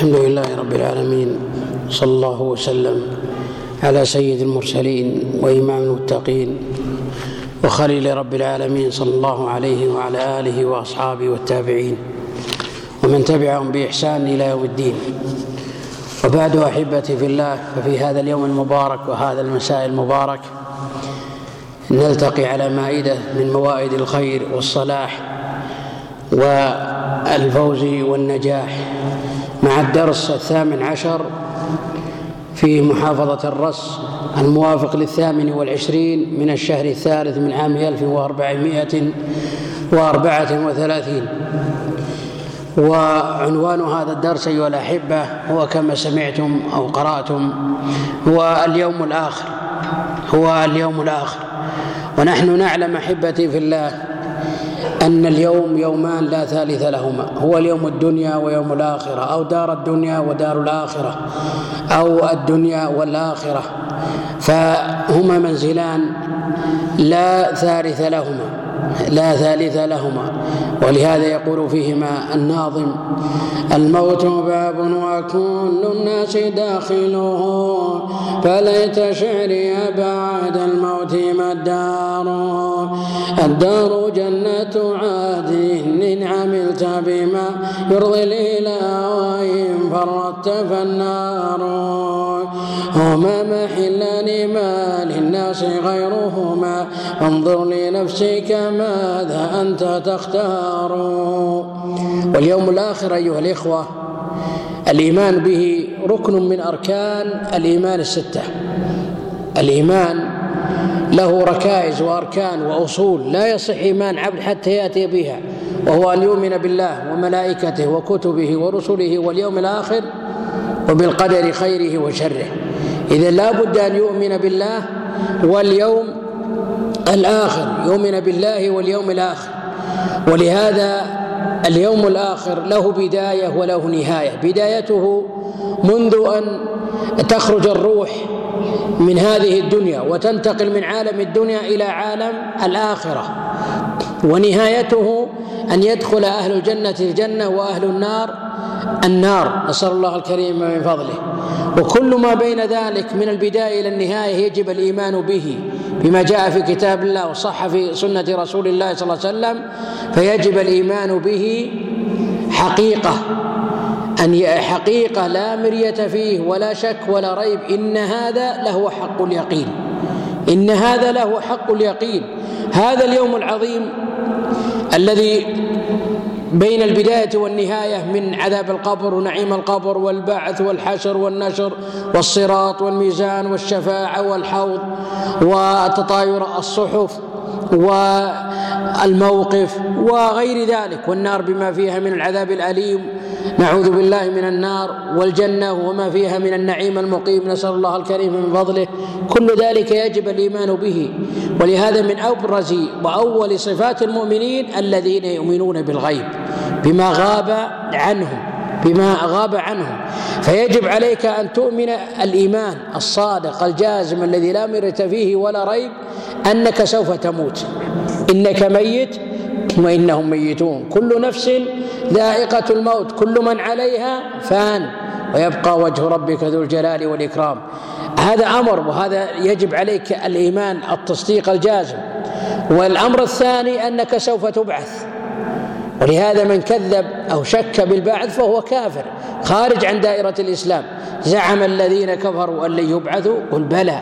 الحمد لله رب العالمين صلى الله وسلم على سيد المرسلين وإمام المتقين وخليل رب العالمين صلى الله عليه وعلى آله وأصحابه والتابعين ومن تبعهم بإحسان إلى يوم الدين وبعد أحبتي في الله ففي هذا اليوم المبارك وهذا المساء المبارك نلتقي على مائدة من موائد الخير والصلاح والفوز والنجاح مع الدرس الثامن عشر في محافظة الرس الموافق للثامن والعشرين من الشهر الثالث من عام 1434 وعنوان هذا الدرس أيها الأحبة هو كما سمعتم أو قرأتم هو اليوم الآخر هو اليوم الآخر. ونحن نعلم أحبتي في الله أن اليوم يومان لا ثالث لهما هو اليوم الدنيا ويوم الآخرة أو دار الدنيا ودار الآخرة أو الدنيا والآخرة. فهما منزلان لا ثالث لهما لا ثالث لهما. ولهذا يقول فيهما الناظم الموت باب وكل الناس داخله فليت شعري بعد الموت مداره الدار جنة عادن إن عملت بما يرضي الإله وإن فردت فالنار هما محلان ما للناس غيرهما انظر لنفسك ماذا أنت تختار واليوم الآخر أيها الإخوة الإيمان به ركن من أركان الإيمان الستة. الإيمان له ركائز وأركان وأصول لا يصح إيمان عبد حتى يأتي بها وهو أن يؤمن بالله وملائكته وكتبه ورسله واليوم الآخر وبالقدر خيره وشره. اذا لا بد أن يؤمن بالله واليوم الآخر يؤمن بالله واليوم الآخر. ولهذا اليوم الآخر له بداية وله نهاية. بدايته منذ أن تخرج الروح من هذه الدنيا وتنتقل من عالم الدنيا إلى عالم الآخرة. ونهايته أن يدخل أهل الجنة الجنة وأهل النار. النار نسأل الله الكريم من فضله. وكل ما بين ذلك من البداية إلى النهاية يجب الإيمان به بما جاء في كتاب الله وصح في سنة رسول الله صلى الله عليه وسلم فيجب الإيمان به حقيقة. أن حقيقة لا مرية فيه ولا شك ولا ريب إن هذا لهو حق اليقين. إن هذا لهو حق اليقين. هذا اليوم العظيم الذي بين البداية والنهاية من عذاب القبر ونعيم القبر والبعث والحشر والنشر والصراط والميزان والشفاعة والحوض وتطاير الصحف والموقف وغير ذلك والنار بما فيها من العذاب الأليم نعوذ بالله من النار والجنة وما فيها من النعيم المقيم. نسأل الله الكريم من فضله. كل ذلك يجب الإيمان به. ولهذا من أبرز وأول صفات المؤمنين الذين يؤمنون بالغيب. بما غاب عنهم. بما غاب عنهم. فيجب عليك أن تؤمن الإيمان الصادق الجازم الذي لا مرة فيه ولا ريب أنك سوف تموت. إنك ميت وإنهم ميتون. كل نفس ذائقة الموت. كل من عليها فان. ويبقى وجه ربك ذو الجلال والإكرام. هذا أمر وهذا يجب عليك الإيمان التصديق الجازم. والأمر الثاني أنك سوف تبعث. ولهذا من كذب أو شك بالبعث فهو كافر. خارج عن دائرة الإسلام. زعم الذين كفروا أن لن يبعثوا قل بلى.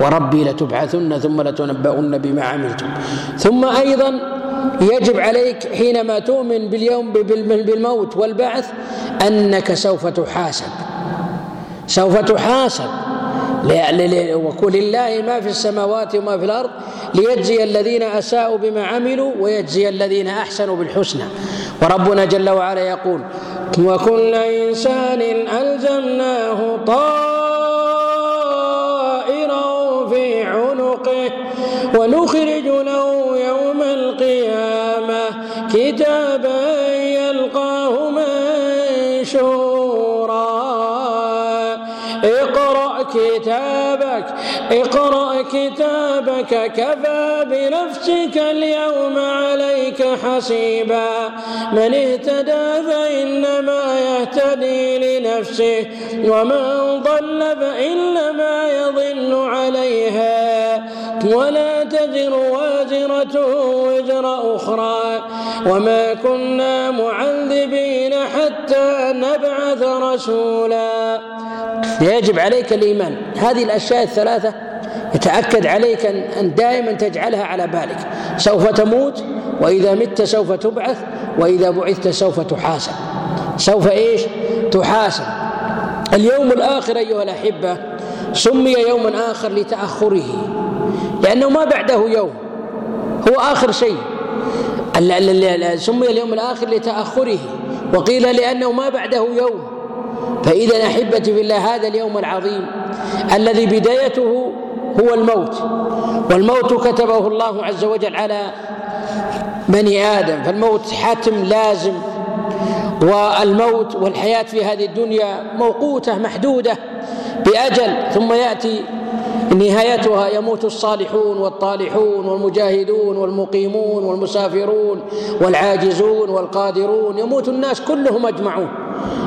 وربي لتبعثن ثم لتنبؤن بما عملتم. ثم أيضا يجب عليك حينما تؤمن باليوم بالموت والبعث أنك سوف تحاسب. سوف تحاسب. وقل الله ما في السماوات وما في الأرض ليجزي الذين أساءوا بما عملوا ويجزي الذين أحسنوا بالحسنى. وربنا جل وعلا يقول وكل إنسان ألزمناه طاعة حسيبا. من اهتدى فإنما يهتدي لنفسه ومن ضل فإنما يضل عليها. ولا تزر وازرة وزر أخرى. وما كنا معذبين حتى نبعث رسولا. يجب عليك الإيمان. هذه الأشياء الثلاثة يتأكد عليك أن دائما تجعلها على بالك. سوف تموت وإذا مت سوف تبعث وإذا بعثت سوف تحاسب. سوف إيش؟ تحاسب. اليوم الآخر أيها الأحبة سمي يوما آخر لتأخره. لأنه ما بعده يوم هو آخر شيء. سمي اليوم الآخر لتأخره. وقيل لأنه ما بعده يوم. فإذا أحبتي في الله هذا اليوم العظيم. الذي بدايته هو الموت. والموت كتبه الله عز وجل على بني آدم. فالموت حتم لازم. والموت والحياة في هذه الدنيا موقوتة محدودة بأجل. ثم يأتي نهايتها يموت الصالحون والطالحون والمجاهدون والمقيمون والمسافرون والعاجزون والقادرون. يموت الناس كلهم أجمعون.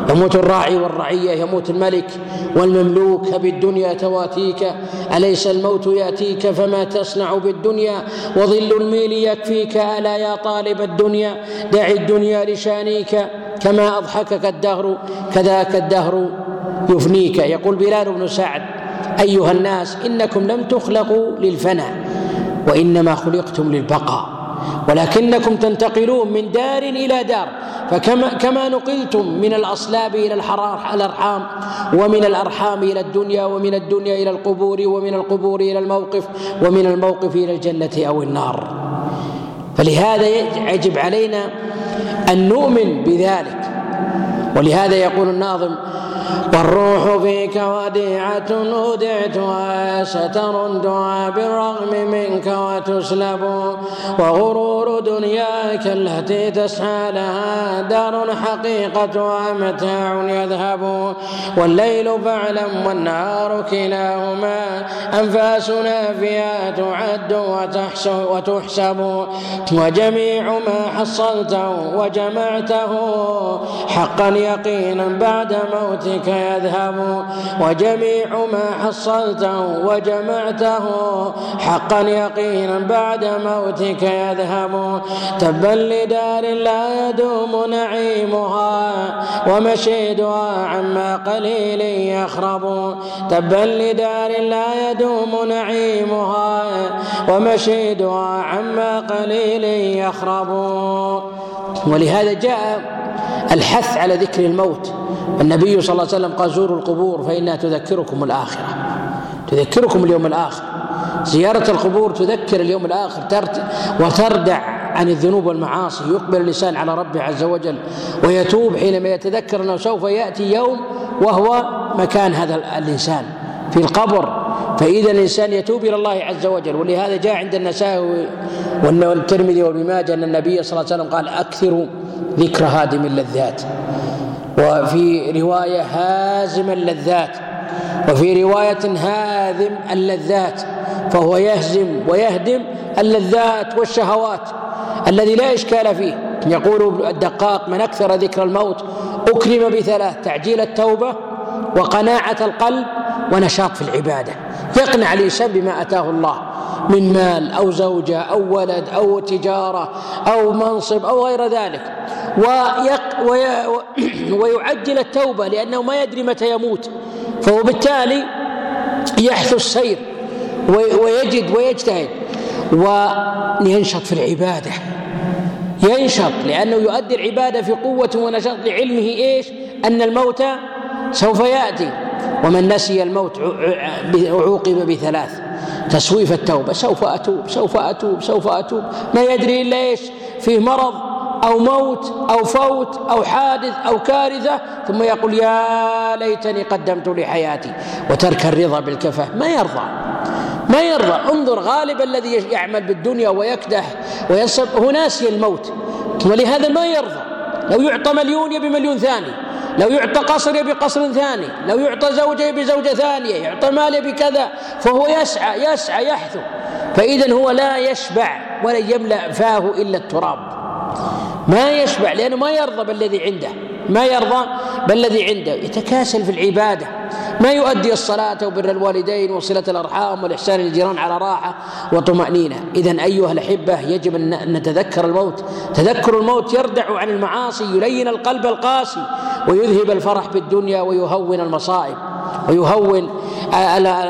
يموت الراعي والرعية يموت الملك والمملوك. بالدنيا تواتيك. أليس الموت يأتيك؟ فما تصنع بالدنيا؟ وظل الميل يكفيك. ألا يا طالب الدنيا؟ دع الدنيا لشانيك. كما أضحكك الدهر كذاك الدهر يفنيك. يقول بلال بن سعد أيها الناس إنكم لم تخلقوا للفناء وإنما خلقتم للبقاء. ولكنكم تنتقلون من دار إلى دار فكما كما نقلتم من الأصلاب إلى الحرار الأرحام ومن الأرحام إلى الدنيا ومن الدنيا إلى القبور ومن القبور إلى الموقف ومن الموقف إلى الجنة أو النار. فلهذا يجب علينا أن نؤمن بذلك. ولهذا يقول الناظم والروح فيك وديعة أودعتها ستر دعاء بالرغم منك وتسلب وغرور دنياك التي تسعى لها دار حقيقتها متاع يذهب والليل فاعلم والنهار كلاهما أنفاسنا فيها تعد وتحسب وجميع ما حصلته وجمعته حقا يقينا بعد موتك ذلك يذهب وجميع ما حصلته وجمعته حقا يقينا بعد موتك يذهب. تبا لدار لا يدوم نعيمها ومشيدها عما قليل يخرب. تبا لدار لا يدوم نعيمها ومشيدها عما قليل يخرب. ولهذا جاء الحث على ذكر الموت. النبي صلى الله عليه وسلم قال زوروا القبور فإنها تذكركم الآخرة. تذكركم اليوم الآخر. زيارة القبور تذكر اليوم الآخر ترت وتردع عن الذنوب والمعاصي يقبل الإنسان على ربه عز وجل ويتوب حينما يتذكر أنه سوف يأتي يوم وهو مكان هذا الإنسان. في القبر فإذا الإنسان يتوب إلى الله عز وجل ولهذا جاء عند النسائي والترمذي والبماجة أن النبي صلى الله عليه وسلم قال أكثروا ذكر هادم اللذات. وفي رواية هازم اللذات وفي رواية هاذم اللذات فهو يهزم ويهدم اللذات والشهوات الذي لا إشكال فيه. يقول الدقاق من أكثر ذكر الموت أكرم بثلاث تعجيل التوبة وقناعة القلب ونشاط في العبادة. يقنع الإنسان بما أتاه الله من مال أو زوجة أو ولد أو تجارة أو منصب أو غير ذلك. ويق وي ويعجل التوبة لأنه ما يدري متى يموت فهو بالتالي يحث السير ويجد ويجتهد وينشط في العبادة. ينشط لأنه يؤدي العبادة في قوة ونشاط لعلمه إيش؟ أن الموت سوف يأتي ومن نسي الموت عوقب بثلاث. تسويف التوبة سوف أتوب سوف أتوب سوف أتوب. ما يدري إلا إيش؟ فيه مرض أو موت أو فوت أو حادث أو كارثة ثم يقول يا ليتني قدمت لحياتي وترك الرضا بالكفة. ما يرضى ما يرضى. انظر غالبا الذي يعمل بالدنيا ويكدح وينصب. هو ناسي الموت. ولهذا ما يرضى. لو يعطى مليون يبي مليون ثاني. لو يعطى قصر يبي قصر ثاني. لو يعطى زوجة يبي زوجة ثانية. يعطى مال يبي كذا. فهو يسعى يسعى يحثو. فإذا هو لا يشبع ولا يملأ فاه إلا التراب. ما يشبع لأنه ما يرضى بالذي عنده ما يرضى بالذي عنده. يتكاسل في العبادة ما يؤدي الصلاة وبر الوالدين وصلة الأرحام والإحسان للجيران على راحة وطمأنينة. إذا أيها الأحبة يجب أن نتذكر الموت. تذكر الموت يردع عن المعاصي يلين القلب القاسي ويذهب الفرح بالدنيا ويهون المصائب ويهون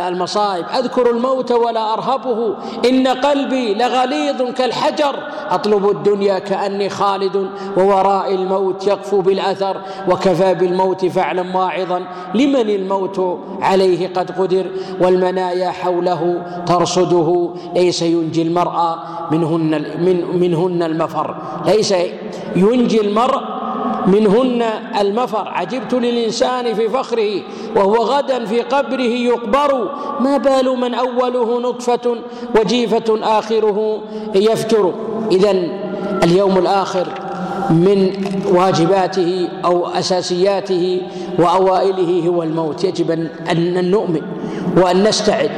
المصائب. أذكر الموت ولا أرهبه. إن قلبي لغليظ كالحجر. أطلب الدنيا كأني خالد ووراء الموت يقفو بالأثر. وكفى بالموت فعلا واعظا. لمن الموت عليه قد قدر. والمنايا حوله ترصده. ليس ينجي المرأة منهن, من منهن المفر. ليس ينجي المرء منهن المفر. عجبت للإنسان في فخره وهو غدا في قبره يقبر. ما بال من أوله نطفة وجيفة آخره يفتر. إذا اليوم الآخر من واجباته أو أساسياته وأوائله هو الموت. يجب أن نؤمن وأن نستعد.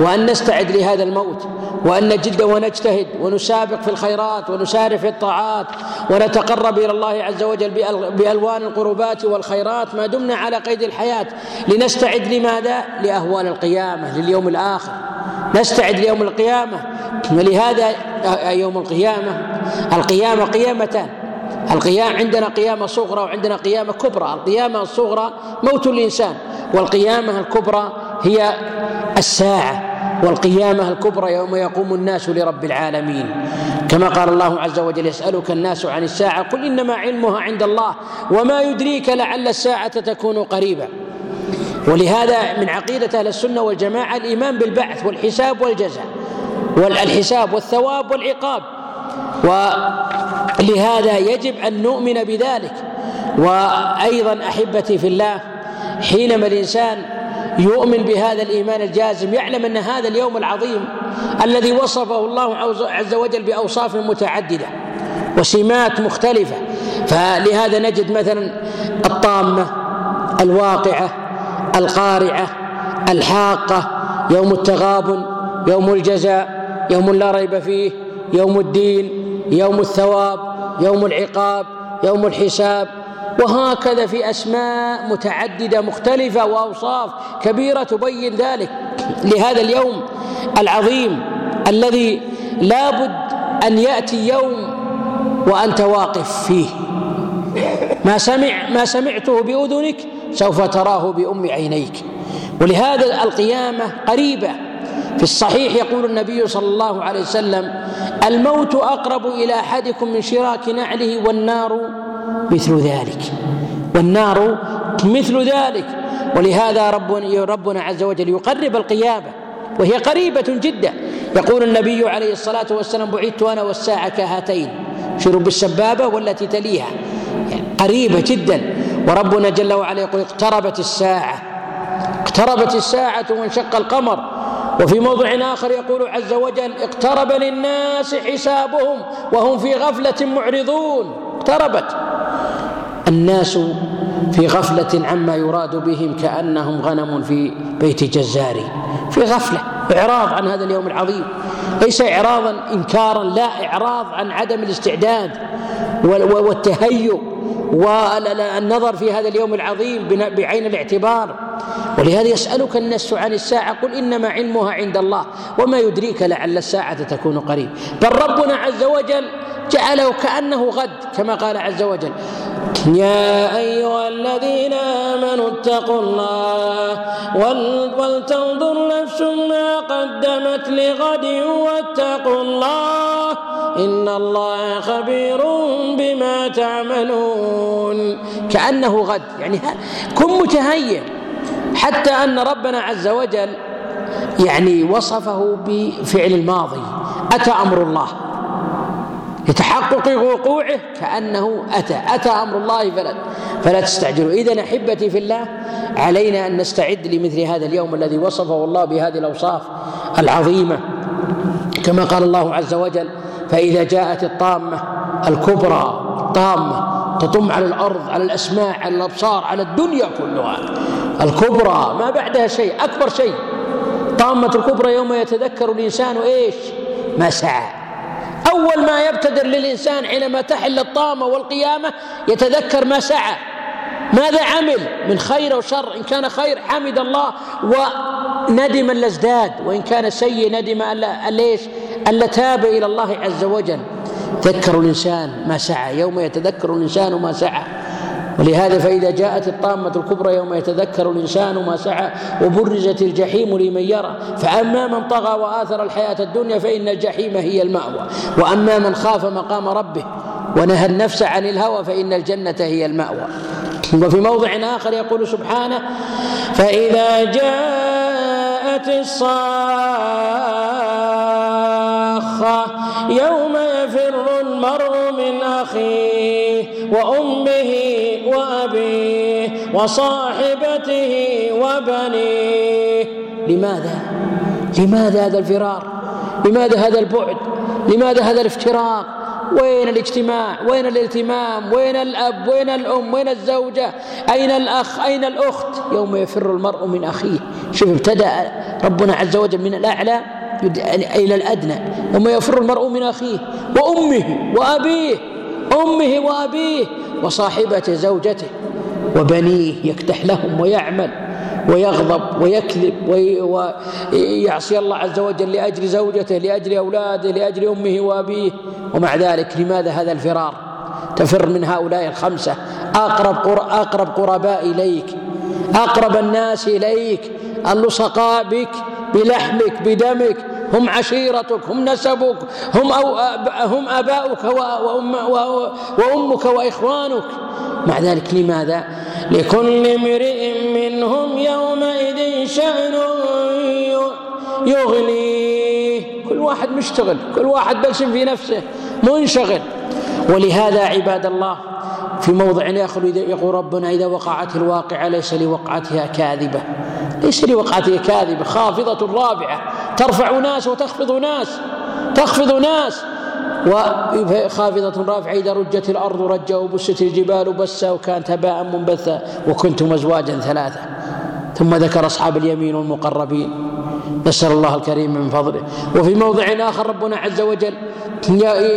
وأن نستعد لهذا الموت. وأن نجد ونجتهد ونسابق في الخيرات ونسارع في الطاعات ونتقرب إلى الله عز وجل بألوان القربات والخيرات ما دمنا على قيد الحياة. لنستعد لماذا؟ لأهوال القيامة لليوم الآخر. نستعد ليوم القيامة ولهذا يوم القيامة القيامة قيامتان. القيام عندنا قيامة صغرى وعندنا قيامة كبرى. القيامة الصغرى موت الإنسان والقيامة الكبرى هي الساعة. والقيامة الكبرى يوم يقوم الناس لرب العالمين. كما قال الله عز وجل يسألك الناس عن الساعة قل إنما علمها عند الله وما يدريك لعل الساعة تكون قريبة. ولهذا من عقيدة أهل السنة والجماعة الإيمان بالبعث والحساب والجزاء والحساب والثواب والعقاب. ولهذا يجب أن نؤمن بذلك. وأيضا أحبتي في الله حينما الإنسان يؤمن بهذا الإيمان الجازم يعلم أن هذا اليوم العظيم الذي وصفه الله عز وجل بأوصاف متعددة وسمات مختلفة. فلهذا نجد مثلا الطامة الواقعة القارعة الحاقة يوم التغابن يوم الجزاء يوم لا ريب فيه يوم الدين يوم الثواب يوم العقاب يوم الحساب. وهكذا في أسماء متعددة مختلفة وأوصاف كبيرة تبين ذلك. لهذا اليوم العظيم الذي لابد أن يأتي يوم وأنت واقف فيه. ما سمع ما سمعته بأذنك سوف تراه بأم عينيك. ولهذا القيامة قريبة. في الصحيح يقول النبي صلى الله عليه وسلم الموت أقرب إلى أحدكم من شراك نعله والنار مثل ذلك والنار مثل ذلك ولهذا ربنا ربنا عز وجل يقرب القيامة وهي قريبة جدا. يقول النبي عليه الصلاة والسلام بعثت أنا والساعة كهاتين. شروا بالسبابه والتي تليها. يعني قريبة جدا. وربنا جل وعلا يقول اقتربت الساعة. اقتربت الساعة وانشق القمر. وفي موضع آخر يقول عز وجل اقترب للناس حسابهم وهم في غفلة معرضون. اقتربت. الناس في غفلة عما يراد بهم كأنهم غنم في بيت جزاري في غفلة إعراض عن هذا اليوم العظيم. ليس إعراضا إنكارا لا إعراض عن عدم الاستعداد والتهيؤ والنظر في هذا اليوم العظيم بعين الاعتبار. ولهذا يسألك الناس عن الساعة قل إنما علمها عند الله وما يدريك لعل الساعة تكون قريب. بل ربنا عز وجل جعله كأنه غد كما قال عز وجل يا أيها الذين آمنوا اتقوا الله ولتنظر نفس ما قدمت لغد واتقوا الله إن الله خبير بما تعملون. كأنه غد يعني كن متهيئ حتى أن ربنا عز وجل يعني وصفه بفعل الماضي أتى أمر الله. لتحقق وقوعه كأنه أتى. أتى أمر الله فلا فلا تستعجلوا. إذا أحبتي في الله علينا أن نستعد لمثل هذا اليوم الذي وصفه الله بهذه الأوصاف العظيمة. كما قال الله عز وجل فإذا جاءت الطامة الكبرى الطامة تطم على الأرض على الأسماع على الأبصار على الدنيا كلها. الكبرى ما بعدها شيء أكبر شيء. طامة الكبرى يوم يتذكر الإنسان إيش؟ ما سعى. أول ما يبتدر للإنسان حينما تحل الطامة والقيامة يتذكر ما سعى ماذا عمل؟ من خير أو شر إن كان خير حمد الله وندم أن ازداد وإن كان سيء ندم أن ليش ألا تاب إلى الله عز وجل. تذكر الإنسان ما سعى يوم يتذكر الإنسان ما سعى. ولهذا فإذا جاءت الطامة الكبرى يوم يتذكر الإنسان ما سعى وبرزت الجحيم لمن يرى فأما من طغى وآثر الحياة الدنيا فإن الجحيم هي المأوى. وأما من خاف مقام ربه ونهى النفس عن الهوى فإن الجنة هي المأوى. وفي موضع آخر يقول سبحانه فإذا جاءت الصاخة يوم يفر المرء من أخيه وأمه وأبيه وصاحبته وبنيه لماذا؟ لماذا هذا الفرار؟ لماذا هذا البعد؟ لماذا هذا الافتراق؟ وين الاجتماع؟ وين الالتمام؟ وين الأب؟ وين الأم؟ وين الزوجة؟ أين الأخ؟ أين الأخت؟ يوم يفر المرء من أخيه شوف ابتدأ ربنا عز وجل من الأعلى إلى الأدنى يوم يفر المرء من أخيه وأمه وأبيه أمه وأبيه وصاحبة زوجته وبنيه يكتح لهم ويعمل ويغضب ويكذب ويعصي الله عز وجل لأجل زوجته لأجل أولاده لأجل أمه وأبيه. ومع ذلك لماذا هذا الفرار؟ تفر من هؤلاء الخمسة. أقرب أقرب قرباء إليك أقرب الناس إليك اللصقاء بك بلحمك بدمك هم عشيرتك هم نسبك هم, أو هم أباؤك وأم وأمك وإخوانك. مع ذلك لماذا؟ لكل امرئ منهم يومئذ شأن يغنيه كل واحد مشتغل كل واحد بلسم في نفسه منشغل. ولهذا عباد الله في موضع آخر يقول ربنا إذا وقعت الواقعة ليس لوقعتها كاذبة. ليس لوقعته كاذبة خافضة رابعة ترفع ناس وتخفض ناس تخفض ناس. وخافضة رافعة إذا رجت الأرض رجة وبست الجبال وبسة وكانت هباء منبثا وكنتم أزواجا ثلاثة. ثم ذكر أصحاب اليمين والمقربين. نسأل الله الكريم من فضله. وفي موضع آخر ربنا عز وجل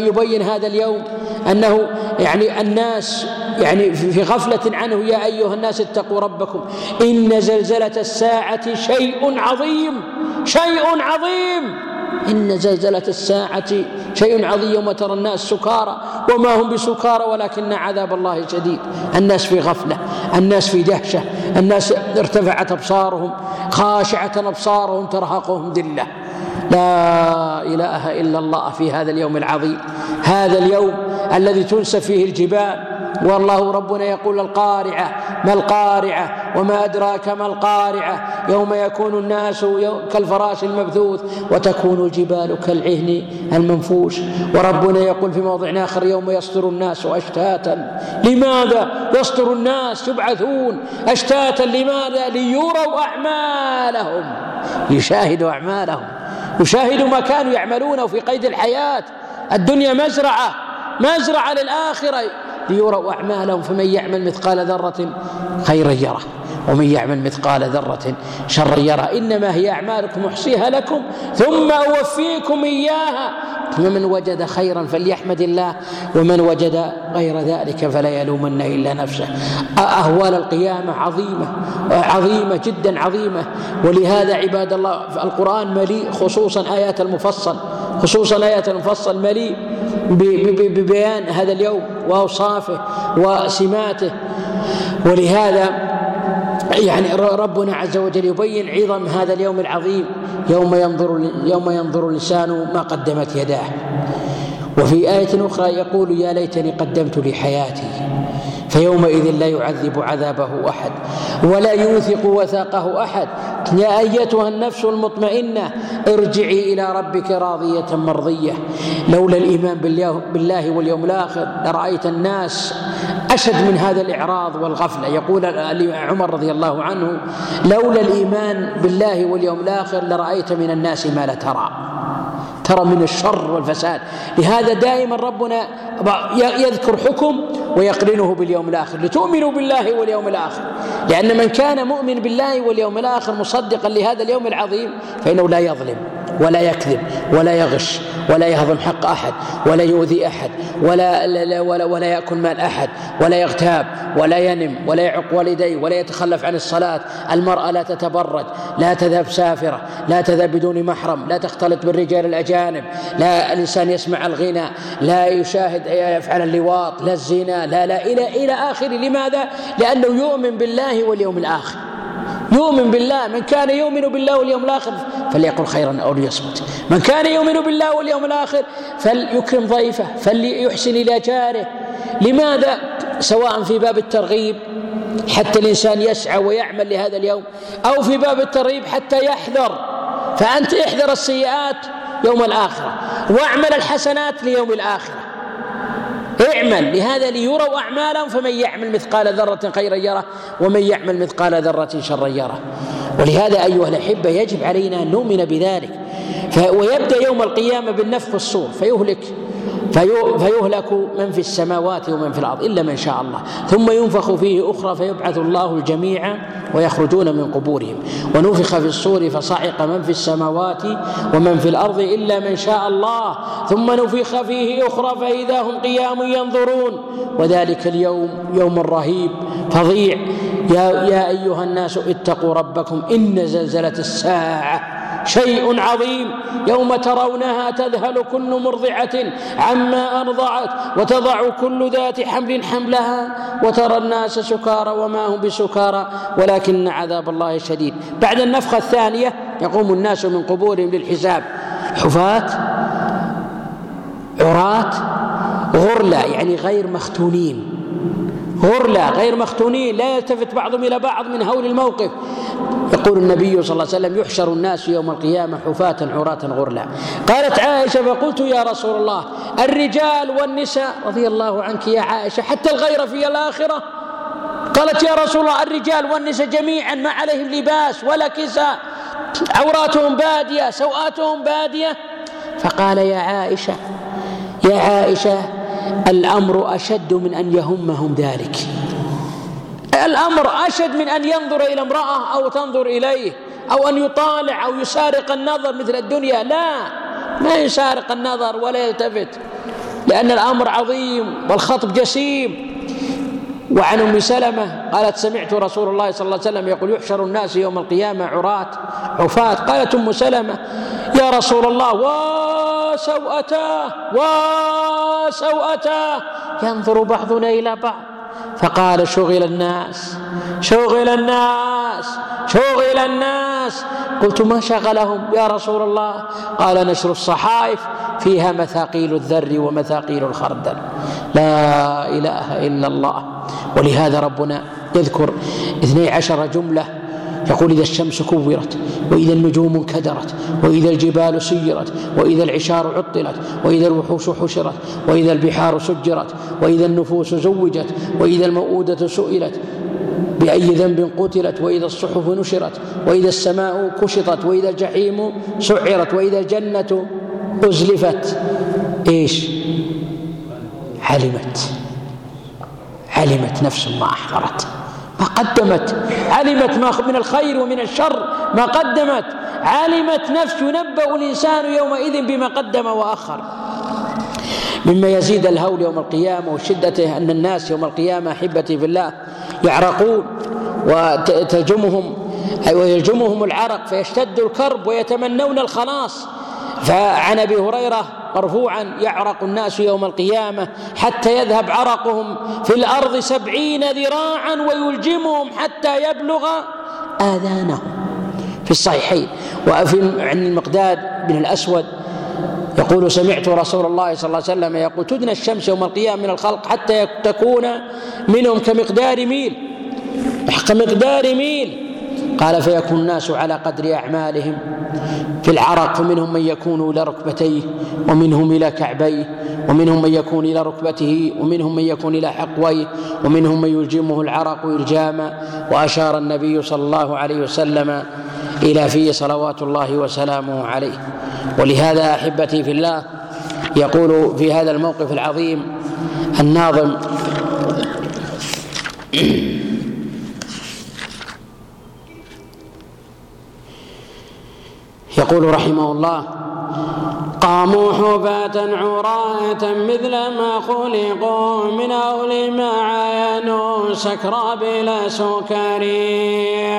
يبين هذا اليوم أنه يعني الناس يعني في غفلة عنه يا أيها الناس اتقوا ربكم إن زلزلة الساعة شيء عظيم شيء عظيم. إن زلزلة الساعة شيء عظيم وترى الناس سكارى وما هم بسكارى ولكن عذاب الله شديد. الناس في غفلة الناس في دهشة الناس ارتفعت أبصارهم خاشعة أبصارهم ترهقهم ذلة. لا إله إلا الله في هذا اليوم العظيم. هذا اليوم الذي تنسف فيه الجبال. والله ربنا يقول القارعة ما القارعة؟ وما أدراك ما القارعة؟ يوم يكون الناس كالفراش المبثوث وتكون الجبال كالعهن المنفوش. وربنا يقول في موضع آخر يوم يصدر الناس أشتاتا. لماذا يصدر الناس يبعثون؟ أشتاتا لماذا؟ ليروا أعمالهم. ليشاهدوا أعمالهم. يشاهدوا ما كانوا يعملونه في قيد الحياة. الدنيا مزرعة مزرعة للآخرة. ليروا أعمالهم فمن يعمل مثقال ذرة خيرا يره. ومن يعمل مثقال ذرة شرا يرى إنما هي أعمالكم أحصيها لكم ثم أوفيكم إياها. ومن وجد خيرا فليحمد الله ومن وجد غير ذلك فلا يلومن إلا نفسه. أهوال القيامة عظيمة عظيمة جدا عظيمة. ولهذا عباد الله القرآن مليء خصوصا آيات المفصل خصوصا آيات المفصل مليء ببيان هذا اليوم وأوصافه وسماته. ولهذا يعني ربنا عز وجل يبين عظم هذا اليوم العظيم يوم ينظر يوم ينظر الانسان ما قدمت يداه. وفي آية أخرى يقول يا ليتني قدمت لحياتي. لي فيومئذ لا يعذب عذابه أحد ولا يوثق وثاقه أحد. يا أيتها النفس المطمئنة ارجعي إلى ربك راضية مرضية. لولا الإيمان بالله واليوم الآخر لرأيت الناس أشد من هذا الإعراض والغفلة. يقول عمر رضي الله عنه لولا الإيمان بالله واليوم الآخر لرأيت من الناس ما لا ترى. ترى من الشر والفساد. لهذا دائما ربنا يذكر حكم ويقرنه باليوم الآخر. لتؤمنوا بالله واليوم الآخر. لأن من كان مؤمن بالله واليوم الآخر مصدقا لهذا اليوم العظيم فإنه لا يظلم. ولا يكذب ولا يغش ولا يهضم حق أحد ولا يؤذي أحد ولا ولا ولا, ولا يأكل مال أحد ولا يغتاب ولا ينم ولا يعق والديه ولا يتخلف عن الصلاة المرأة لا تتبرج لا تذهب سافرة لا تذهب بدون محرم لا تختلط بالرجال الأجانب لا الإنسان يسمع الغنى لا يشاهد يفعل اللواط لا الزنا لا لا إلى إلى آخره لماذا؟ لأنه يؤمن بالله واليوم الآخر يؤمن بالله من كان يؤمن بالله واليوم الآخر فليقل خيرا أو ليصمت. من كان يؤمن بالله واليوم الآخر فليكرم ضيفه فليحسن إلى جاره. لماذا؟ سواء في باب الترغيب حتى الإنسان يسعى ويعمل لهذا اليوم أو في باب الترغيب حتى يحذر. فأنت احذر السيئات يوم الآخرة واعمل الحسنات ليوم الآخرة. اعمل لهذا ليروا أعمالهم فمن يعمل مثقال ذرة خيرا يره ومن يعمل مثقال ذرة شرا يره. ولهذا أيها الأحبة يجب علينا أن نؤمن بذلك. ويبدأ يوم القيامة بالنفخ الصور فيهلك فيهلك من في السماوات ومن في الأرض إلا من شاء الله. ثم ينفخ فيه أخرى فيبعث الله الجميع ويخرجون من قبورهم. ونفخ في الصور فصعق من في السماوات ومن في الأرض إلا من شاء الله. ثم نفخ فيه أخرى فإذا هم قيام ينظرون. وذلك اليوم يوم رهيب فظيع. يا يا أيها الناس اتقوا ربكم إن زلزلة الساعة شيء عظيم. يوم ترونها تذهل كل مرضعة عما أرضعت وتضع كل ذات حمل حملها وترى الناس سكارى وما هم بسكارى ولكن عذاب الله شديد. بعد النفخة الثانية يقوم الناس من قبورهم للحساب. حفاة عراة غرلة يعني غير مختونين. غرلة غير مختونين لا يلتفت بعضهم إلى بعض من هول الموقف. يقول النبي صلى الله عليه وسلم يحشر الناس يوم القيامة حفاة عراة غرلا قالت عائشة فقلت يا رسول الله الرجال والنساء رضي الله عنك يا عائشة حتى الغير في الآخرة. قالت يا رسول الله الرجال والنساء جميعا ما عليهم لباس ولا كساء عوراتهم بادية سوآتهم بادية. فقال يا عائشة يا عائشة الامر اشد من ان يهمهم ذلك. الامر اشد من ان ينظر إلى امرأة أو تنظر إليه أو ان يطالع أو يسارق النظر مثل الدنيا. لا ما يسارق النظر ولا يلتفت لأن الأمر عظيم والخطب جسيم. وعن أم سلمة قالت سمعت رسول الله صلى الله عليه وسلم يقول يحشر الناس يوم القيامة عراة عفاة. قالت أم سلمة يا رسول الله واو وسوءتاه وسوءتاه ينظر بعضنا إلى بعض. فقال شغل الناس شغل الناس شغل الناس. قلت ما شغلهم؟ يا رسول الله. قال نشر الصحائف فيها مثاقيل الذر ومثاقيل الخردل. لا إله إلا الله. ولهذا ربنا يذكر 12 جملة يقول إذا الشمس كورت وإذا النجوم انكدرت وإذا الجبال سيرت وإذا العشار عطلت وإذا الوحوش حشرت وإذا البحار سجرت وإذا النفوس زوجت وإذا المؤودة سئلت بأي ذنب قتلت وإذا الصحف نشرت وإذا السماء كشطت وإذا الجحيم سعرت وإذا الجنة أزلفت. إيش؟ علمت. علمت نفس ما أحضرت. فقدمت علمت ما من الخير ومن الشر. ما قدمت. علمت نفس ينبأ الإنسان يومئذ بما قدم وأخر. مما يزيد الهول يوم القيامة وشدته أن الناس يوم القيامة أحبتي في الله يعرقون وتجمهم ويجمهم العرق فيشتد الكرب ويتمنون الخلاص. فعن أبي هريرة مرفوعا يعرق الناس يوم القيامة حتى يذهب عرقهم في الأرض سبعين ذراعا ويلجمهم حتى يبلغ آذانهم. في الصحيحين وفي عن المقداد بن الأسود يقول سمعت رسول الله صلى الله عليه وسلم يقول تدنى الشمس يوم القيامة من الخلق حتى تكون منهم كمقدار ميل. كمقدار ميل. قال فيكون الناس على قدر أعمالهم في العرق فمنهم من يكون إلى ركبتيه ومنهم إلى كعبيه ومنهم من يكون إلى ركبته ومنهم من يكون إلى حقويه ومنهم من يلجمه العرق إلجاما وأشار النبي صلى الله عليه وسلم إلى فيه صلوات الله وسلامه عليه. ولهذا أحبتي في الله يقول في هذا الموقف العظيم الناظم يقول رحمه الله قاموا حفاة عراة مثل ما خلقوا من هول ما عاينوا سكرى بلا سكر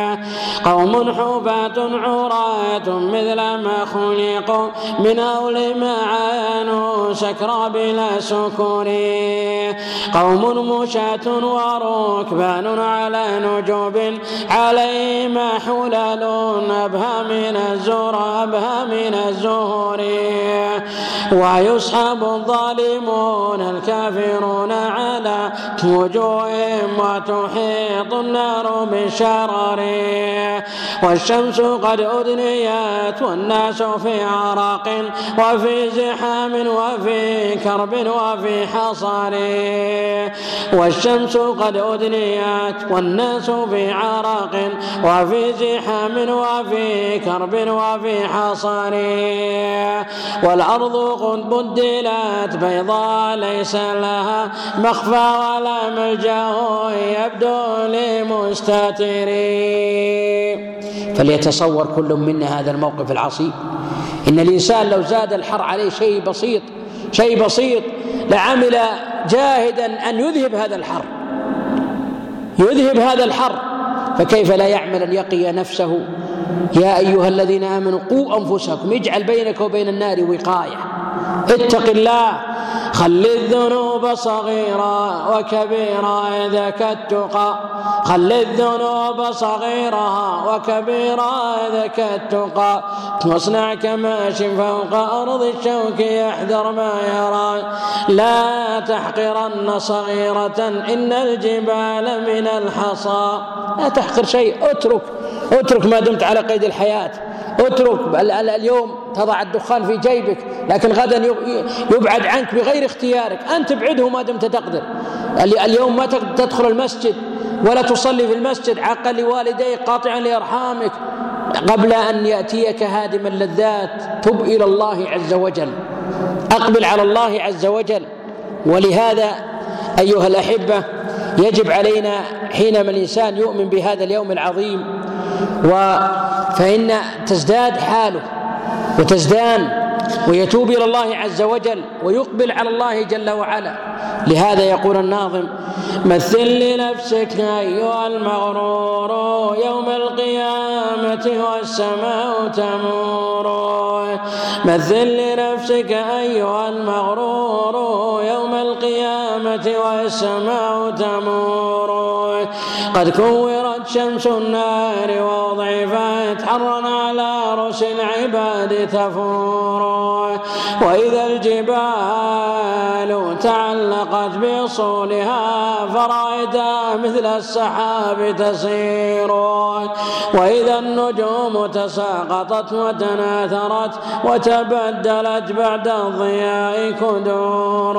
قوم حفاة عراة مثل ما خلقوا من هول ما عاينوا سكرى بلا سكر قوم مشاة وركبان على نجب عليهما حلل أبهى من الزور أبهى من الزهور ويسحب الظالمون الكافرون على وجوههم وتحيط النار بالشرر والشمس قد أدنيت والناس في عرق وفي زحام وفي كرب وفي حصر والشمس قد أدنيت والناس في عرق وفي زحام وفي كرب وفي حصر والأرض قد بدلت بيضاء ليس لها مخفى ولا ملجأ يبدو لمستتر. فليتصور كل منا هذا الموقف العصيب. إن الإنسان لو زاد الحر عليه شيء بسيط شيء بسيط لعمل جاهدا أن يذهب هذا الحر. يذهب هذا الحر. فكيف لا يعمل أن يقي نفسه؟ يا أيها الذين آمنوا قوا أنفسكم اجعل بينك وبين النار وقاية. اتق الله خلي الذنوب صغيرا وكبيرا إذا كتقى خلي الذنوب صغيرها وكبيرا إذا كتقى واصنع كماش فوق أرض الشوك يحذر ما يرى لا تحقرن صغيرة إن الجبال من الحصى لا تحقر شيء اترك اترك ما دمت على قيد الحياة اترك اليوم تضع الدخان في جيبك لكن غدا يبعد عنك بغير اختيارك. أنت ابعده ما دمت تقدر. اليوم ما تدخل المسجد ولا تصلي في المسجد عقل لوالديك قاطعا لأرحامك قبل أن يأتيك هادم اللذات. تب إلى الله عز وجل. أقبل على الله عز وجل. ولهذا أيها الأحبة يجب علينا حينما الإنسان يؤمن بهذا اليوم العظيم و فإن تزداد حاله وتزدان ويتوب إلى الله عز وجل ويقبل على الله جل وعلا. لهذا يقول الناظم مثل لنفسك أيها المغرور يوم القيامة والسماء تمور. مثل لنفسك أيها المغرور القيامة والسماء تمور قد كورت شمس النار وضعفت حرا على رؤوس العباد تفور. وإذا الجبال تعلقت بصولها فرأيتها مثل السحاب تسير. وإذا النجوم تساقطت وتناثرت وتبدلت بعد الضياء كدور.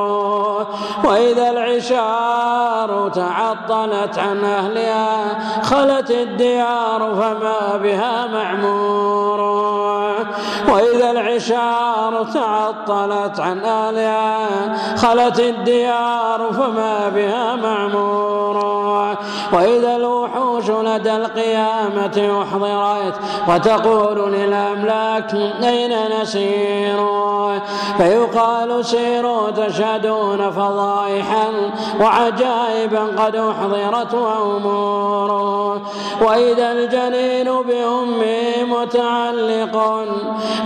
وإذا العشار تعطلت عن أهلها خلت الديار فما بها معمور وإذا العشار تعطلت عن آلها خلت الديار فما بها معمور وإذا الوحوش لدى القيامة أحضرت وتقول للأملاك أين نسير؟ فيقال سيروا تشهدون فضائحا وعجائبا قد أحضرت وأمور. وإذا الجنين بأمه متعلق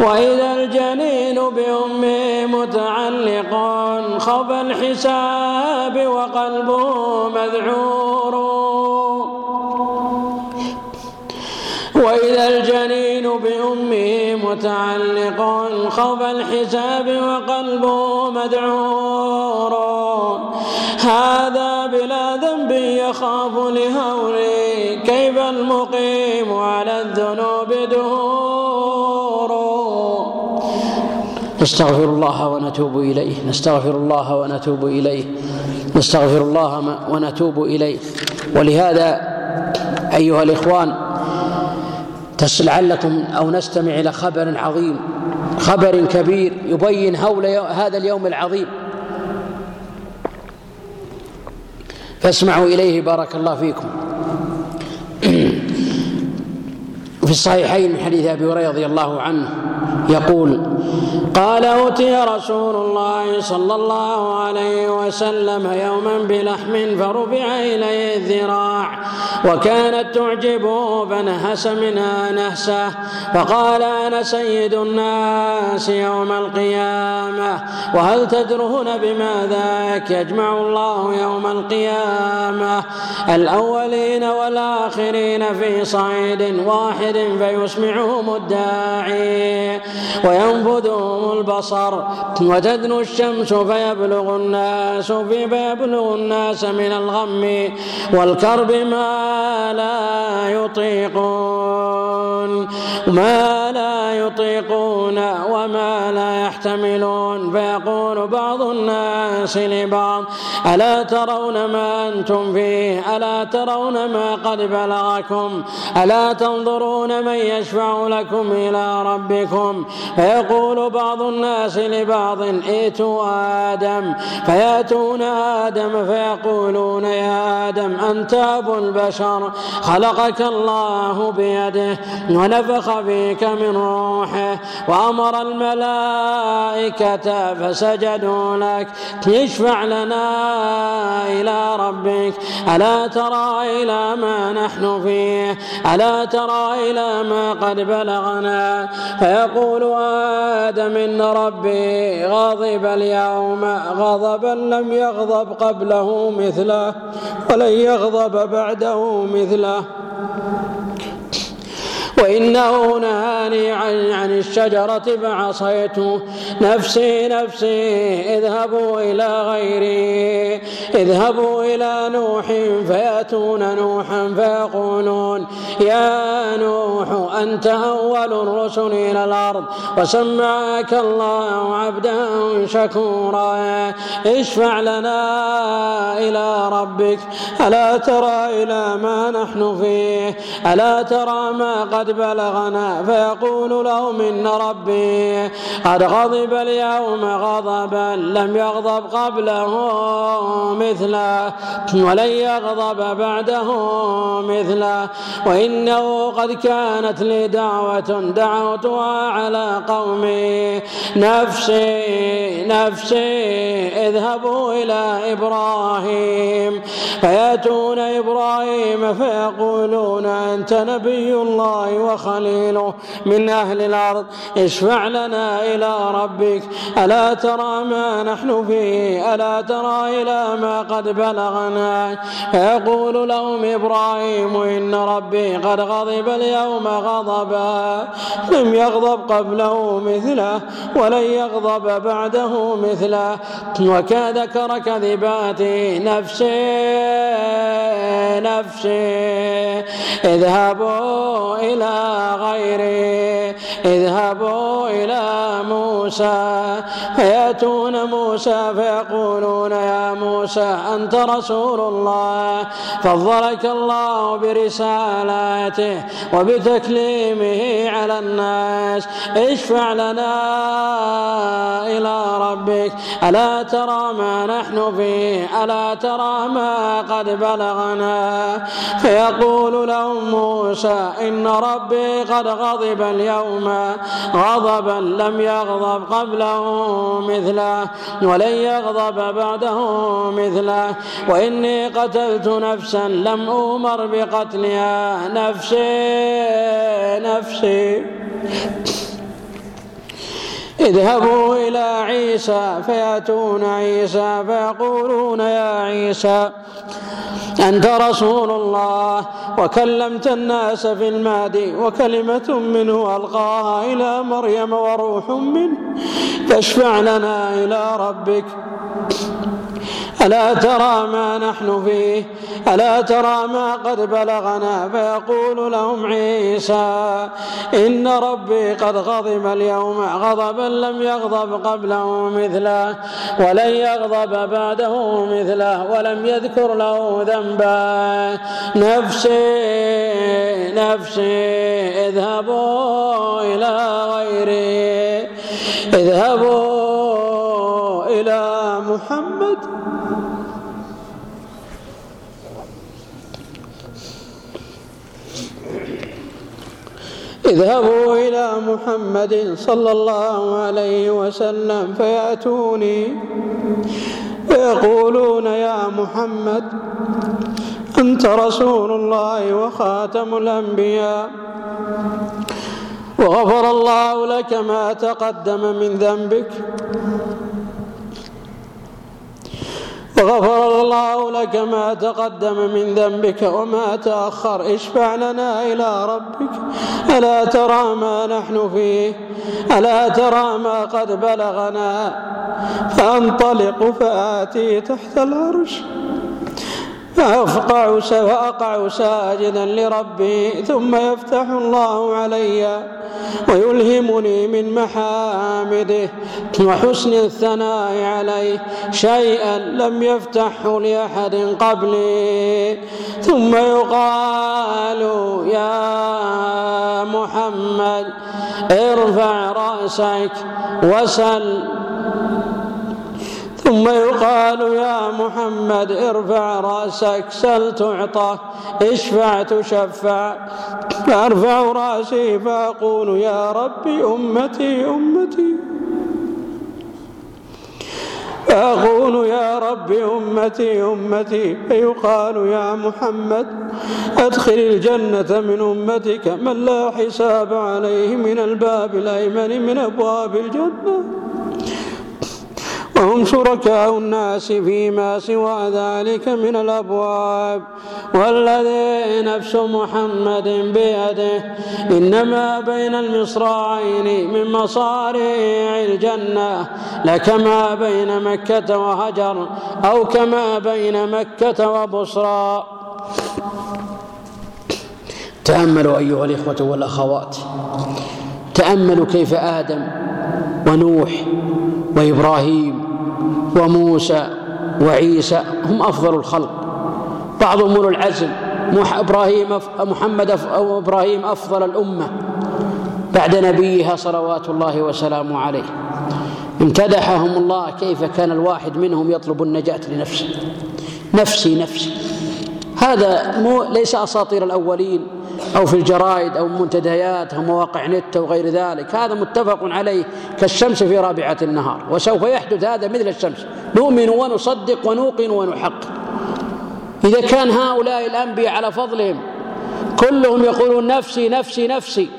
وإذا الجنين بأمه متعلق خب الحساب وقلبه مذعور. وإذا الجنين بأمه متعلق خوف الحساب وقلبه مذعور. هذا بلا يخاف لهوره كيف المقيم على الذنوب دهور نستغفر الله ونتوب إليه. نستغفر الله ونتوب إليه. نستغفر الله ونتوب إليه. ولهذا أيها الإخوان لعلكم أو نستمع إلى خبر عظيم. خبر كبير يبين هول هذا اليوم العظيم. فاسمعوا إليه بارك الله فيكم. وفي الصحيحين حديث أبي هريرة رضي الله عنه يقول قال أوتي رسول الله صلى الله عليه وسلم يوما بلحم فربع إليه الذراع وكانت تعجبه فنهس منها نهسه فقال أنا سيد الناس يوم القيامة وهل تدرون بماذا يجمع الله يوم القيامة؟ الأولين والآخرين في صعيد واحد فيسمعهم الداعي وينفذهم البصر وتدنو الشمس فيبلغ الناس فيبلغ الناس من الغم والكرب ما لا يطيقون ما لا يطيقون وما لا يحتملون فيقول بعض الناس صلبا ألا ترون ما أنتم فيه؟ ألا ترون ما قد بلغكم؟ ألا تنظرون من يشفع لكم إلى ربكم؟ فيقول بعض الناس لبعض ائتوا آدم. فيأتون آدم فيقولون يا آدم أنت أبو البشر. خلقك الله بيده ونفخ فيك من روحه وأمر الملائكة فسجدوا لك. اشفع لنا إلى ربك. ألا ترى إلى ما نحن فيه؟ ألا ترى إلى ما قد بلغنا؟ فيقول آدم إن ربي غضب اليوم غضبا لم يغضب قبله مثله ولن يغضب بعده مثله. وإنه نهاني عن, عن الشجرة فعصيته. نفسي نفسي اذهبوا إلى غيري. اذهبوا إلى نوح فيأتون نوحا فيقولون يا نوح أنت أول الرسل إلى الأرض. وسمعك الله عبدا شكورا. اشفع لنا إلى ربك. ألا ترى إلى ما نحن فيه؟ ألا ترى ما قد قد بلغنا فيقول لهم إن ربي قد غضب اليوم غضبا لم يغضب قبله مثله ولن يغضب بعده مثله. وإنه قد كانت لي دعوة دعوتها على قومي. نفسي نفسي اذهبوا إلى إبراهيم. فيأتون إبراهيم فيقولون أنت نبي الله. الله وخليله من أهل الأرض. اشفع لنا إلى ربك. ألا ترى ما نحن فيه؟ ألا ترى إلى ما قد بلغنا؟ يقول لهم إبراهيم إن ربي قد غضب اليوم غضبا. لم يغضب قبله مثله ولن يغضب بعده مثله. وكاد ذكر كذباتي نفسي نفسي اذهبوا إلى إلى غيره. اذهبوا إلى موسى. فيأتون موسى فيقولون يا موسى أنت رسول الله. فضلك الله برسالاته وبتكليمه على الناس. اشفع لنا إلى ربك. ألا ترى ما نحن فيه؟ ألا ترى ما قد بلغنا؟ فيقول لهم موسى إن رأى ربي قد غضب اليوم. غضبا لم يغضب قبله مثله ولن يغضب بعده مثله. وإني قتلت نفسا لم أؤمر بقتلها. نفسي نفسي. اذهبوا إلى عيسى فيأتون عيسى فيقولون يا عيسى أنت رسول الله وكلمت الناس في المهدي وكلمة منه ألقاها إلى مريم وروح منه فاشفع لنا إلى ربك ألا ترى ما نحن فيه؟ ألا ترى ما قد بلغنا؟ فيقول لهم عيسى إن ربي قد غضب اليوم غضبا لم يغضب قبله مثله ولن يغضب بعده مثله ولم يذكر له ذنبا. نفسي نفسي اذهبوا إلى غيري. اذهبوا إلى محمد اذهبوا إلى محمد صلى الله عليه وسلم فيأتوني فيقولون يا محمد أنت رسول الله وخاتم الأنبياء وغفر الله لك ما تقدم من ذنبك وغفر الله لك ما تقدم من ذنبك وما تأخر. اشفع لنا إلى ربك. ألا ترى ما نحن فيه؟ ألا ترى ما قد بلغنا؟ فانطلق فآتي تحت العرش. أخطع وأقع ساجدا لربي ثم يفتح الله علي ويلهمني من محامده وحسن الثناء عليه شيئا لم يفتحه لأحد قبلي ثم يقال يا محمد ارفع رأسك وسل ثم يقال يا محمد ارفع رأسك سل تعطى اشفع تشفع. فأرفع رأسي فأقول يا ربي أمتي أمتي. فأقول يا رب أمتي أمتي. فيقال يا محمد أدخل الجنة من أمتك من لا حساب عليه من الباب الأيمن من أبواب الجنة. وهم شركاء الناس فيما سوى ذلك من الأبواب والذي نفس محمد بيده إنما بين المصراعين من مصاريع الجنة لكما بين مكة وهجر أو كما بين مكة وبصرى. تأملوا أيها الإخوة والأخوات تأملوا كيف آدم ونوح وإبراهيم وموسى وعيسى هم أفضل الخلق. بعض امور العزم. إبراهيم محمد أو إبراهيم أفضل الأمة. بعد نبيها صلوات الله وسلامه عليه. امتدحهم الله كيف كان الواحد منهم يطلب النجاة لنفسه. نفسي نفسي. هذا مو ليس أساطير الأولين. أو في الجرائد أو منتديات أو مواقع نت أو غير ذلك. هذا متفق عليه كالشمس في رابعة النهار. وسوف يحدث هذا مثل الشمس. نؤمن ونصدق ونوقن ونحق. إذا كان هؤلاء الأنبياء على فضلهم كلهم يقولون نفسي نفسي نفسي.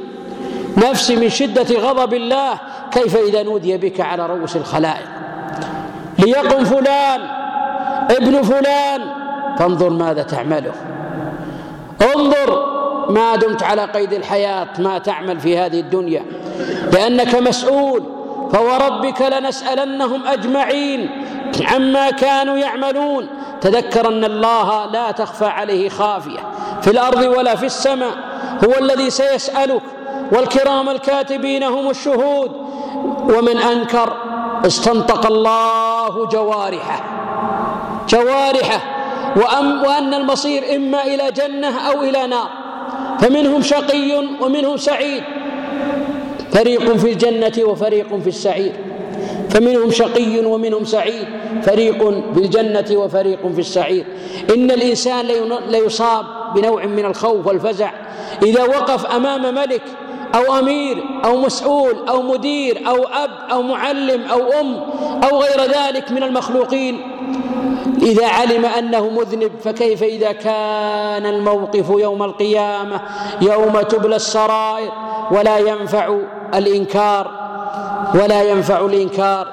نفسي من شدة غضب الله. كيف إذا نودي بك على رؤوس الخلائق؟ ليقم فلان ابن فلان. فانظر ماذا تعمله. انظر ما دمت على قيد الحياة ما تعمل في هذه الدنيا. لأنك مسؤول فوربك لنسألنهم أجمعين عما كانوا يعملون. تذكر أن الله لا تخفى عليه خافية. في الأرض ولا في السماء. هو الذي سيسألك والكرام الكاتبين هم الشهود. ومن أنكر استنطق الله جوارحه. جوارحه. وأن المصير إما إلى جنة أو إلى نار. فمنهم شقي ومنهم سعيد. فريق في الجنة وفريق في السعير. فمنهم شقي ومنهم سعيد. فريق في الجنة وفريق في السعير. إن الإنسان ليصاب بنوع من الخوف والفزع. إذا وقف أمام ملك أو أمير أو مسؤول أو مدير أو أب أو معلم أو أم أو غير ذلك من المخلوقين. إذا علم أنه مذنب فكيف إذا كان الموقف يوم القيامة؟ يوم تبلى السرائر ولا ينفع الإنكار ولا ينفع الإنكار.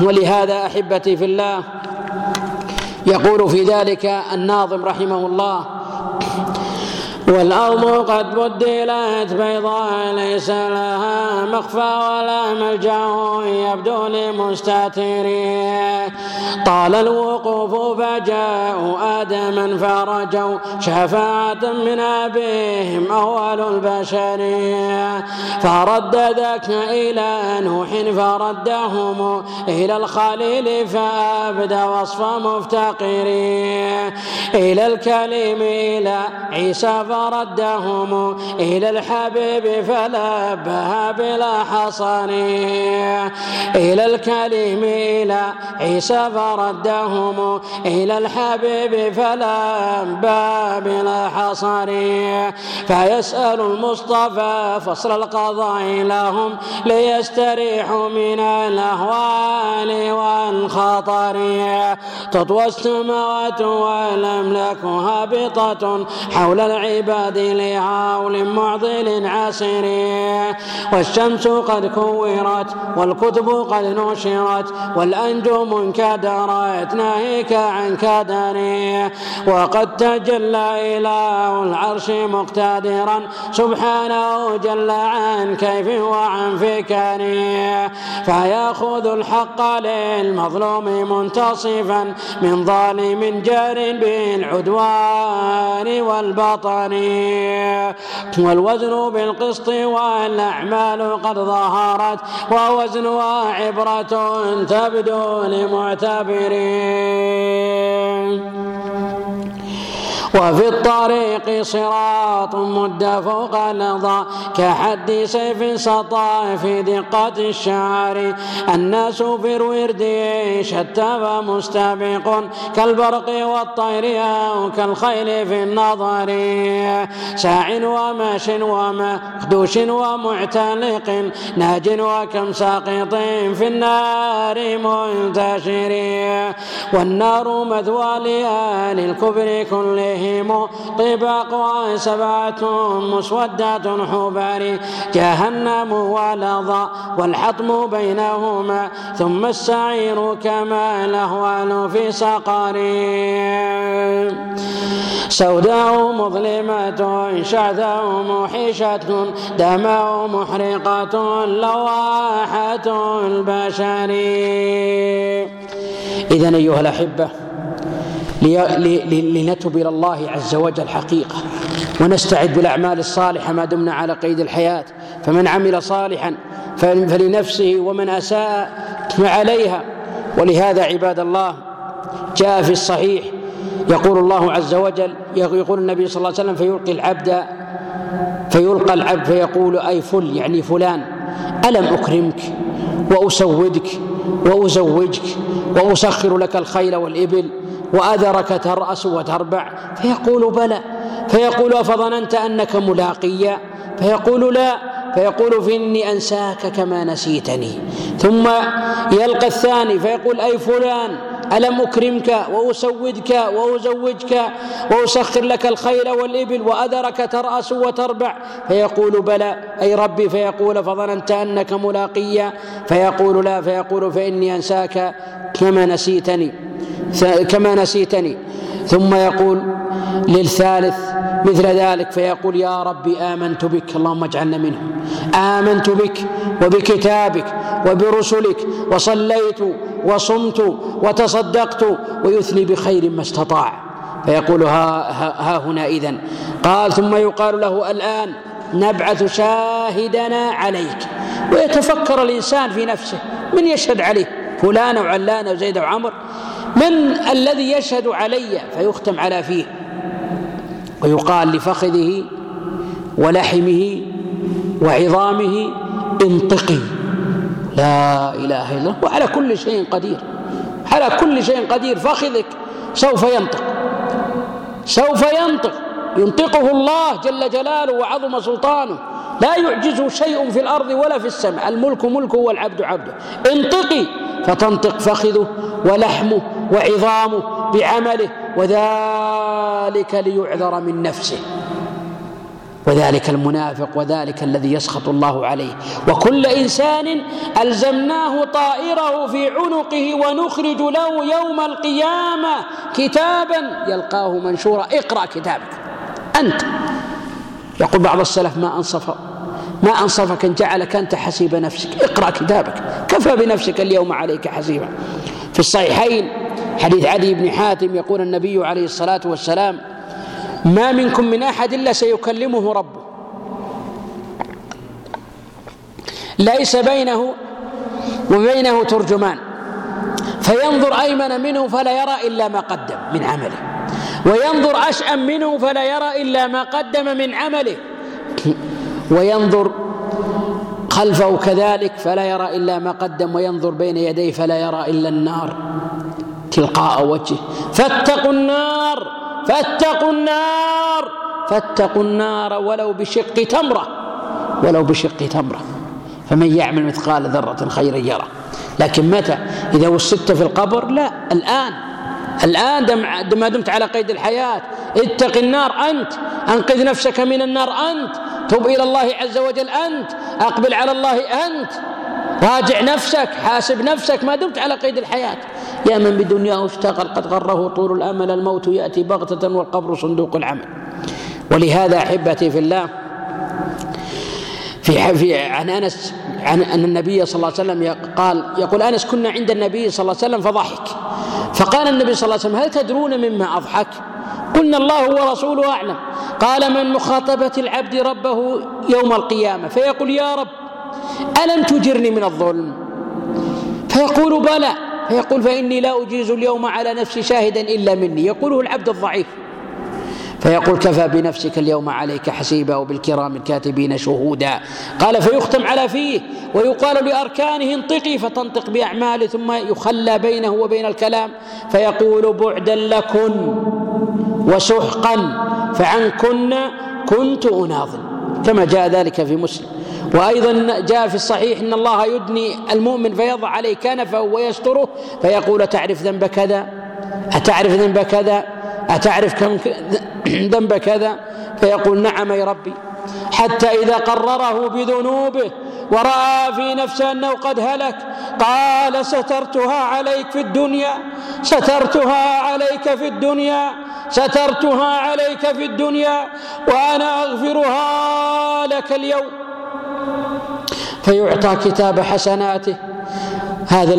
ولهذا أحبتي في الله يقول في ذلك الناظم رحمه الله والأرض قد بدلت بيضاء ليس لها مخفى ولا ملجأ يبدو لمستتر. طال الوقوف فجاءوا آدما فرجوا شفاعة من أبيهم أول البشر. فرد ذاك إلى نوح فردهم إلى الخليل فأبدى وصف مفتقر. إلى الكلم إلى عيسى فردهم إلى الحبيب فلبها بلا حصن إلى الكلم إلى عيسى فردهم إلى الحبيب فلبها بلا حصن فيسأل المصطفى فصل القضاء لهم ليستريحوا من الأهوال والخطر. تطوى السماوات والأملاك هابطة حول العباد عبادي لهاول معضل عسر والشمس قد كورت والكتب قد نشرت والأنجم انكدرت ناهيك عن كدري وقد تجلى إله العرش مقتدرا سبحانه جل عن كيف وعن فكري فيأخذ الحق للمظلوم منتصفا من ظالم جار بالعدوان والبطن الثاني والوزن بالقسط والأعمال قد ظهرت ووزنها عبرة تبدو لمعتبرين. وفي الطريق صراط مد فوق لظى كحد سيف سطى في دقة الشعر. الناس في الورد شتى فمستبق كالبرق والطير أو كالخيل في النظر. ساع وماش ومخدوش ومعتلق ناج وكم ساقط في النار منتشر. والنار مثوى لآل الكبر كله جحيم طيب سبعة مسودة حبار. جهنم ولظى والحطم بينهما. ثم السعير كما الأهوال في سقر. سوداء مظلمة شعثاء محيشة دماء محرقة لواحة البشر. إذن أيها الأحبة لنتب إلى الله عز وجل حقيقة. ونستعد بالأعمال الصالحة ما دمنا على قيد الحياة. فمن عمل صالحا فلنفسه ومن أساء فعليها ولهذا عباد الله جاء في الصحيح يقول الله عز وجل يقول النبي صلى الله عليه وسلم فيلقي العبد فيلقى العبد فيقول أي فل يعني فلان ألم أكرمك وأسودك وأزوجك وأسخر لك الخيل والإبل وأدرك ترأس وتربع. فيقول بلى. فيقول أفظننت أنك ملاقيا. فيقول لا. فيقول فإني أنساك كما نسيتني. ثم يلقى الثاني. فيقول أي فلان؟ ألم أكرمك وأسودك وأزوجك وأسخر لك الخيل والإبل وأدرك ترأس وتربع؟ فيقول بلى. أي ربي فيقول فظننت أنك ملاقيا. فيقول لا. فيقول فإني أنساك كما نسيتني. كما نسيتني. ثم يقول للثالث مثل ذلك فيقول يا ربي آمنت بك اللهم اجعلنا منه آمنت بك وبكتابك وبرسلك وصليت وصمت وتصدقت ويثني بخير ما استطاع. فيقول ها, ها, ها هنا إذن. قال ثم يقال له الآن نبعث شاهدنا عليك. ويتفكر الإنسان في نفسه من يشهد عليه؟ فلان وعلان وزيد وعمر من الذي يشهد علي فيختم على فيه ويقال لفخذه ولحمه وعظامه انطقي. لا إله إلا الله. وعلى كل شيء قدير. على كل شيء قدير. فخذك. سوف ينطق. سوف ينطق. ينطقه الله جل جلاله وعظم سلطانه. لا يعجزه شيء في الأرض ولا في السماء. الملك ملكه والعبد عبده. انطقي فتنطق فخذه ولحمه وعظامه بعمله وذلك ليعذر من نفسه. وذلك المنافق وذلك الذي يسخط الله عليه. وكل إنسان ألزمناه طائره في عنقه ونخرج له يوم القيامة كتابا يلقاه منشورا. اقرأ كتابك. أنت. يقول بعض السلف ما أنصف ما أنصفك أن جعلك أنت حسيب نفسك. اقرأ كتابك. كفى بنفسك اليوم عليك حسيبا. في الصحيحين حديث علي بن حاتم يقول النبي عليه الصلاة والسلام ما منكم من أحد إلا سيكلمه ربه. ليس بينه وبينه ترجمان. فينظر أيمن منه فلا يرى إلا ما قدم من عمله. وينظر أشأم منه فلا يرى إلا ما قدم من عمله. وينظر خلفه كذلك فلا يرى إلا ما قدم وينظر بين يديه فلا يرى إلا النار. تلقاء وجهه. فاتقوا النار فاتقوا النار فاتقوا النار ولو بشق تمرة ولو بشق تمرة. فمن يعمل مثقال ذرة خيرا يره لكن متى؟ إذا وصدت في القبر؟ لا الآن. الآن دم ما دمت على قيد الحياة. اتق النار أنت. أنقذ نفسك من النار أنت. تب إلى الله عز وجل أنت. أقبل على الله أنت. راجع نفسك حاسب نفسك. ما دمت على قيد الحياة. يا من بدنياه افتقر قد غره طول الأمل. الموت يأتي بغتة والقبر صندوق العمل. ولهذا أحبتي في الله في في عن أنس عن أن النبي صلى الله عليه وسلم قال يقول أنس كنا عند النبي صلى الله عليه وسلم فضحك. فقال النبي صلى الله عليه وسلم هل تدرون مما أضحك؟ قلنا الله ورسوله أعلم. قال من مخاطبة العبد ربه يوم القيامة؟ فيقول يا رب ألم تجرني من الظلم؟ فيقول بلى. فيقول فإني لا أجيز اليوم على نفسي شاهدا إلا مني. يقوله العبد الضعيف. فيقول كفى بنفسك اليوم عليك حسيبا وبالكرام الكاتبين شهودا. قال فيختم على فيه ويقال لأركانه انطقي فتنطق بأعماله ثم يخلى بينه وبين الكلام فيقول بعدا لكن وسحقا فعن كن كنت أناظل كما جاء ذلك في مسلم. وأيضا جاء في الصحيح أن الله يدني المؤمن فيضع عليه كنفه ويستره فيقول تعرف ذنب كذا؟ أتعرف ذنب كذا؟ أتعرف كم ذنب كذا فيقول نعم يا ربي. حتى إذا قرره بذنوبه ورأى في نفسه أنه قد هلك قال سترتها عليك في الدنيا سترتها عليك في الدنيا سترتها عليك في الدنيا وأنا أغفرها لك اليوم. فيعطى كتاب حسناته. هذا